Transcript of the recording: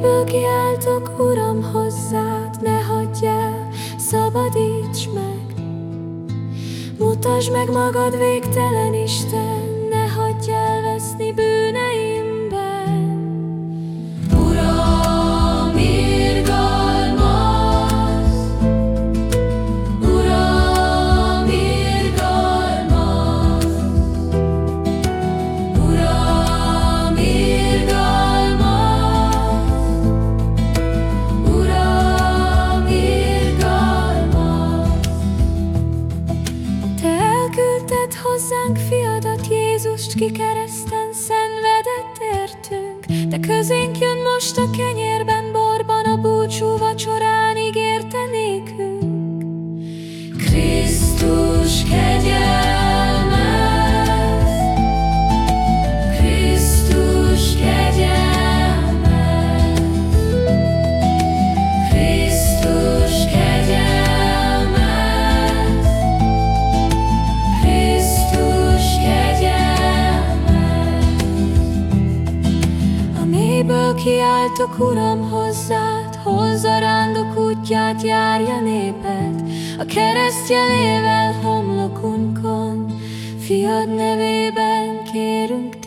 Szívből kiáltok, Uram, hozzád, ne hagyj el, szabadíts meg! Mutasd meg magad végtelen Isten! Ki kereszten szenvedett értünk. De közénk jön most a kenyérben, borban, a búcsú vacsorán mélyből kiáltok, Uram, hozzád, hozza rándok útját, járja néped, a kereszt jelével homlokunkon, fiad nevében kérünk.